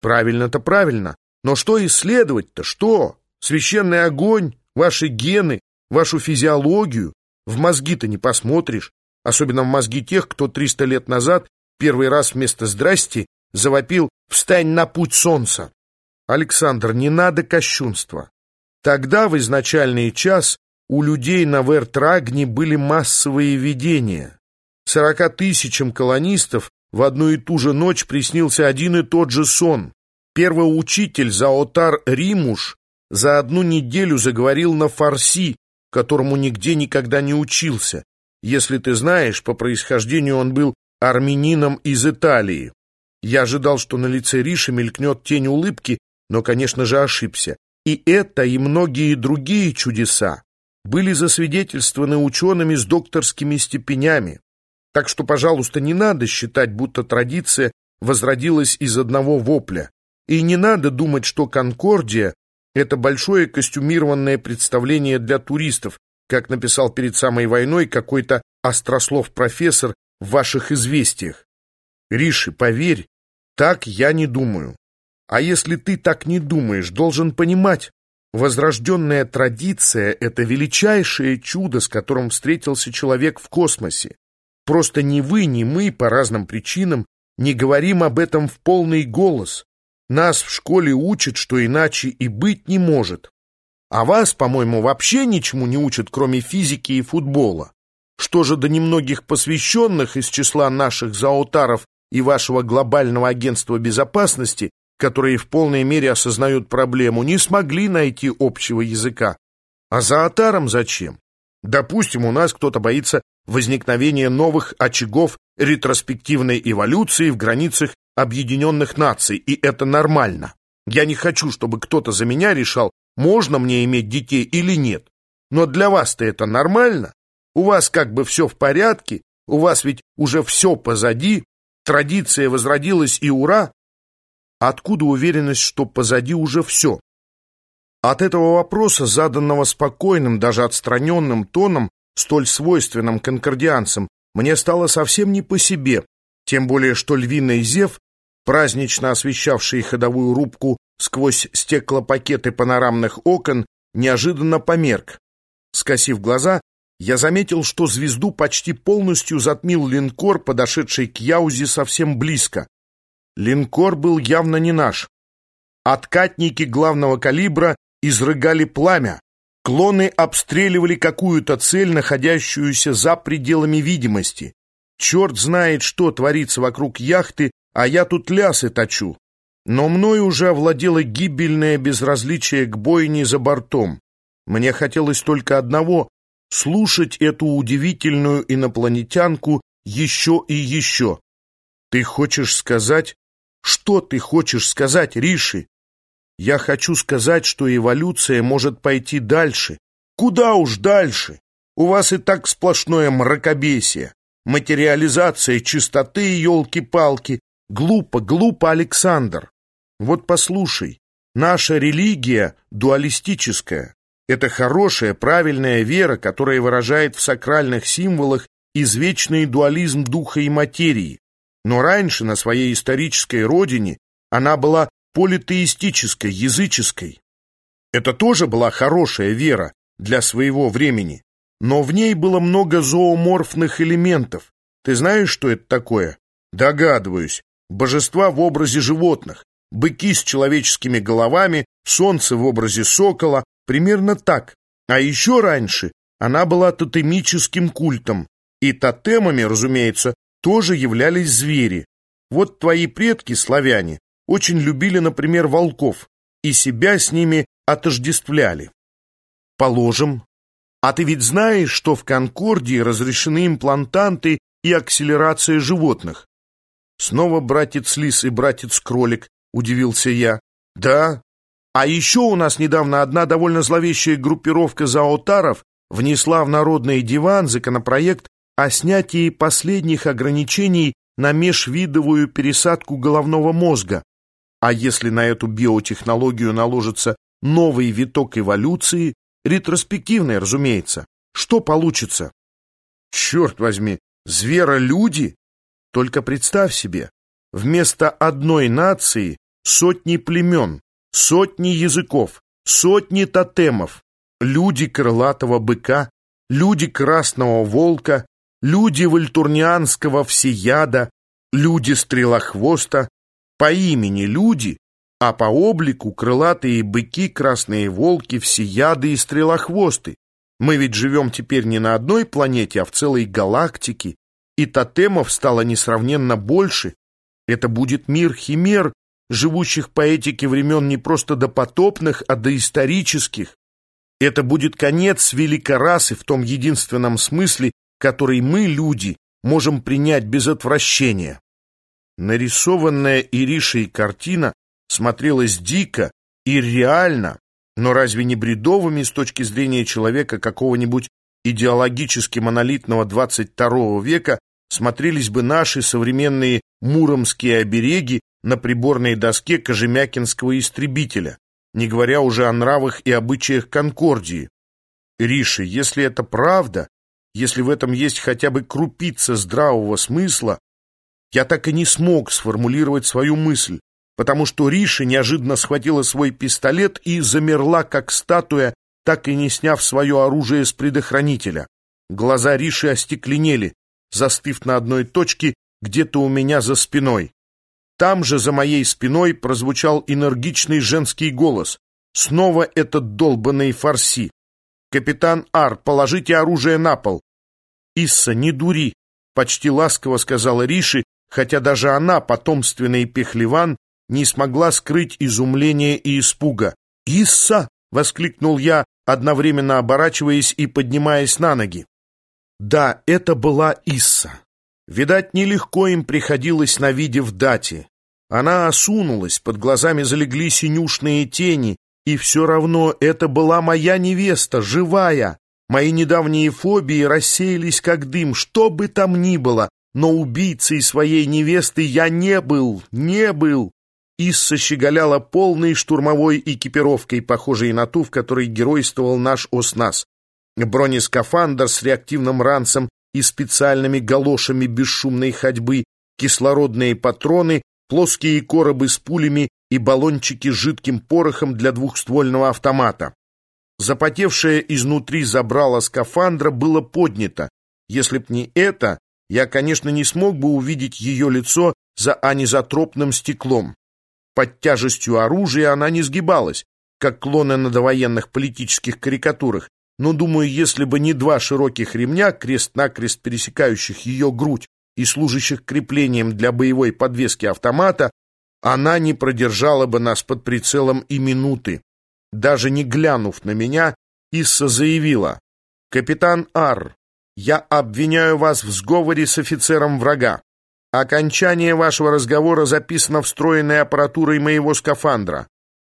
Правильно-то правильно. Но что исследовать-то? Что? Священный огонь, ваши гены, вашу физиологию? В мозги-то не посмотришь. Особенно в мозги тех, кто 300 лет назад первый раз вместо «здрасти» завопил «встань на путь солнца». Александр, не надо кощунства. Тогда, в изначальный час, у людей на Вертрагне были массовые видения. Сорока тысячам колонистов в одну и ту же ночь приснился один и тот же сон. Первый учитель Заотар Римуш за одну неделю заговорил на фарси, которому нигде никогда не учился. Если ты знаешь, по происхождению он был армянином из Италии. Я ожидал, что на лице Риши мелькнет тень улыбки, но, конечно же, ошибся. И это, и многие другие чудеса были засвидетельствованы учеными с докторскими степенями. Так что, пожалуйста, не надо считать, будто традиция возродилась из одного вопля. И не надо думать, что Конкордия — это большое костюмированное представление для туристов, как написал перед самой войной какой-то острослов-профессор в ваших известиях. Риши, поверь, так я не думаю. А если ты так не думаешь, должен понимать, возрожденная традиция — это величайшее чудо, с которым встретился человек в космосе. Просто ни вы, ни мы по разным причинам не говорим об этом в полный голос. Нас в школе учат, что иначе и быть не может. А вас, по-моему, вообще ничему не учат, кроме физики и футбола. Что же до немногих посвященных из числа наших заотаров и вашего глобального агентства безопасности, которые в полной мере осознают проблему, не смогли найти общего языка. А заотарам зачем? Допустим, у нас кто-то боится возникновения новых очагов ретроспективной эволюции в границах объединенных наций, и это нормально. Я не хочу, чтобы кто-то за меня решал, можно мне иметь детей или нет. Но для вас-то это нормально? У вас как бы все в порядке, у вас ведь уже все позади, традиция возродилась и ура. Откуда уверенность, что позади уже все? От этого вопроса, заданного спокойным, даже отстраненным тоном, столь свойственным конкордианцам, мне стало совсем не по себе, тем более что львиный зев, празднично освещавший ходовую рубку сквозь стеклопакеты панорамных окон, неожиданно померк. Скосив глаза, я заметил, что звезду почти полностью затмил линкор, подошедший к Яузе совсем близко. Линкор был явно не наш. Откатники главного калибра изрыгали пламя. Клоны обстреливали какую-то цель, находящуюся за пределами видимости. Черт знает, что творится вокруг яхты, а я тут лясы точу. Но мной уже овладело гибельное безразличие к бойне за бортом. Мне хотелось только одного слушать эту удивительную инопланетянку еще и еще. Ты хочешь сказать... Что ты хочешь сказать, Риши? Я хочу сказать, что эволюция может пойти дальше. Куда уж дальше? У вас и так сплошное мракобесие. Материализация чистоты, елки-палки. Глупо, глупо, Александр. Вот послушай, наша религия дуалистическая. Это хорошая, правильная вера, которая выражает в сакральных символах извечный дуализм духа и материи. Но раньше, на своей исторической родине, она была политеистической, языческой. Это тоже была хорошая вера для своего времени, но в ней было много зооморфных элементов. Ты знаешь, что это такое? Догадываюсь. Божества в образе животных, быки с человеческими головами, солнце в образе сокола, Примерно так. А еще раньше она была тотемическим культом, и тотемами, разумеется, тоже являлись звери. Вот твои предки, славяне, очень любили, например, волков, и себя с ними отождествляли. Положим. А ты ведь знаешь, что в Конкордии разрешены имплантанты и акселерация животных? Снова братец лис и братец кролик, удивился я. Да, а еще у нас недавно одна довольно зловещая группировка заотаров внесла в Народный диван законопроект о снятии последних ограничений на межвидовую пересадку головного мозга. А если на эту биотехнологию наложится новый виток эволюции, ретроспективный, разумеется, что получится? Черт возьми, зверолюди? Только представь себе, вместо одной нации сотни племен, сотни языков, сотни тотемов, люди крылатого быка, люди красного волка, люди вольтурнианского всеяда, люди стрелохвоста, по имени люди, а по облику крылатые быки, красные волки, всеяды и стрелохвосты. Мы ведь живем теперь не на одной планете, а в целой галактике, и тотемов стало несравненно больше. Это будет мир химер, живущих по этике времен не просто допотопных, а доисторических. Это будет конец великой расы в том единственном смысле, который мы, люди, можем принять без отвращения. Нарисованная Иришей картина смотрелась дико и реально, но разве не бредовыми с точки зрения человека какого-нибудь идеологически монолитного 22 века смотрелись бы наши современные муромские обереги на приборной доске кожемякинского истребителя, не говоря уже о нравах и обычаях Конкордии. Риши, если это правда, если в этом есть хотя бы крупица здравого смысла, я так и не смог сформулировать свою мысль, потому что Риша неожиданно схватила свой пистолет и замерла, как статуя, так и не сняв свое оружие с предохранителя. Глаза Риши остекленели, застыв на одной точке где-то у меня за спиной. Там же за моей спиной прозвучал энергичный женский голос. Снова этот долбанный фарси. «Капитан Ар, положите оружие на пол!» «Исса, не дури!» — почти ласково сказала Риши, хотя даже она, потомственный пехлеван, не смогла скрыть изумление и испуга. «Исса!» — воскликнул я, одновременно оборачиваясь и поднимаясь на ноги. Да, это была Исса. Видать, нелегко им приходилось на виде в дате. Она осунулась, под глазами залегли синюшные тени, и все равно это была моя невеста, живая. Мои недавние фобии рассеялись как дым, что бы там ни было, но убийцей своей невесты я не был, не был. Исса щеголяла полной штурмовой экипировкой, похожей на ту, в которой геройствовал наш ОСНАС. Бронескафандр с реактивным ранцем и специальными галошами бесшумной ходьбы, кислородные патроны, плоские коробы с пулями и баллончики с жидким порохом для двухствольного автомата. Запотевшее изнутри забрало скафандра было поднято. Если б не это, я, конечно, не смог бы увидеть ее лицо за анизотропным стеклом. Под тяжестью оружия она не сгибалась, как клоны на довоенных политических карикатурах, но, думаю, если бы не два широких ремня, крест-накрест пересекающих ее грудь и служащих креплением для боевой подвески автомата, она не продержала бы нас под прицелом и минуты. Даже не глянув на меня, Исса заявила, «Капитан Ар, я обвиняю вас в сговоре с офицером врага. Окончание вашего разговора записано встроенной аппаратурой моего скафандра.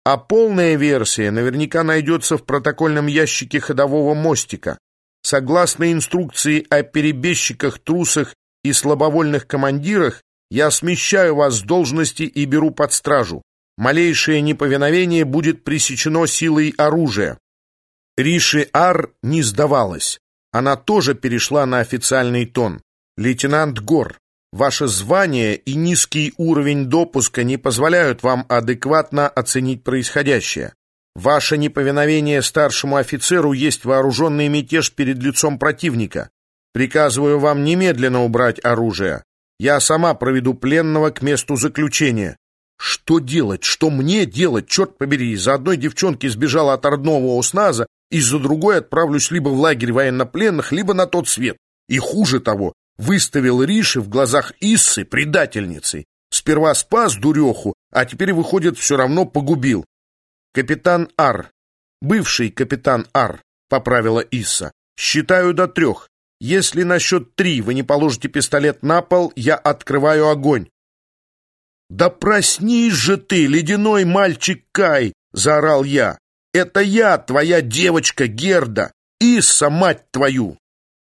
А полная версия наверняка найдется в протокольном ящике ходового мостика. Согласно инструкции о перебежчиках, трусах и слабовольных командирах, я смещаю вас с должности и беру под стражу. Малейшее неповиновение будет пресечено силой оружия. Риши Ар не сдавалась. Она тоже перешла на официальный тон. Лейтенант Гор, Ваше звание и низкий уровень допуска не позволяют вам адекватно оценить происходящее. Ваше неповиновение старшему офицеру есть вооруженный мятеж перед лицом противника. Приказываю вам немедленно убрать оружие. Я сама проведу пленного к месту заключения. Что делать? Что мне делать? Черт побери, из-за одной девчонки сбежала от родного УСНАЗа, из-за другой отправлюсь либо в лагерь военнопленных, либо на тот свет. И хуже того, выставил Риши в глазах Иссы предательницей. Сперва спас дуреху, а теперь, выходит, все равно погубил. Капитан Ар, бывший капитан Ар, поправила Исса, считаю до трех. Если на счет три вы не положите пистолет на пол, я открываю огонь. «Да проснись же ты, ледяной мальчик Кай!» — заорал я. «Это я, твоя девочка Герда! Исса, мать твою!»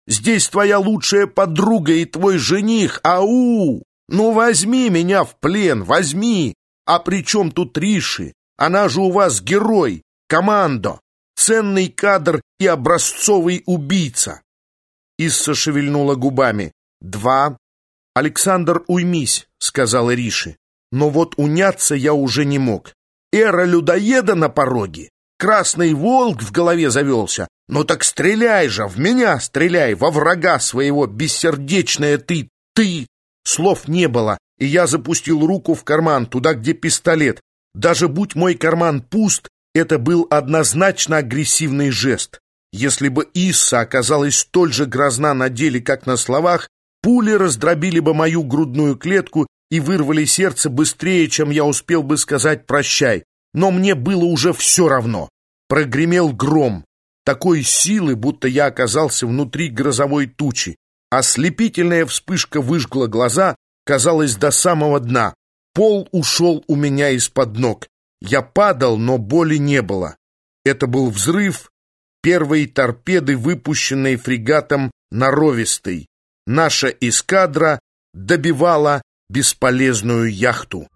Здесь твоя лучшая подруга и твой жених, ау! Ну возьми меня в плен, возьми! А при чем тут Риши? Она же у вас герой, командо, ценный кадр и образцовый убийца!» Исса шевельнула губами. «Два. Александр, уймись», — сказала Риши. Но вот уняться я уже не мог. Эра людоеда на пороге. Красный волк в голове завелся. Ну так стреляй же, в меня стреляй, во врага своего, бессердечная ты, ты! Слов не было, и я запустил руку в карман, туда, где пистолет. Даже будь мой карман пуст, это был однозначно агрессивный жест. Если бы Исса оказалась столь же грозна на деле, как на словах, пули раздробили бы мою грудную клетку и вырвали сердце быстрее, чем я успел бы сказать «прощай». Но мне было уже все равно. Прогремел гром, такой силы, будто я оказался внутри грозовой тучи. Ослепительная вспышка выжгла глаза, казалось, до самого дна. Пол ушел у меня из-под ног. Я падал, но боли не было. Это был взрыв первой торпеды, выпущенной фрегатом «Норовистый». Наша эскадра добивала бесполезную яхту.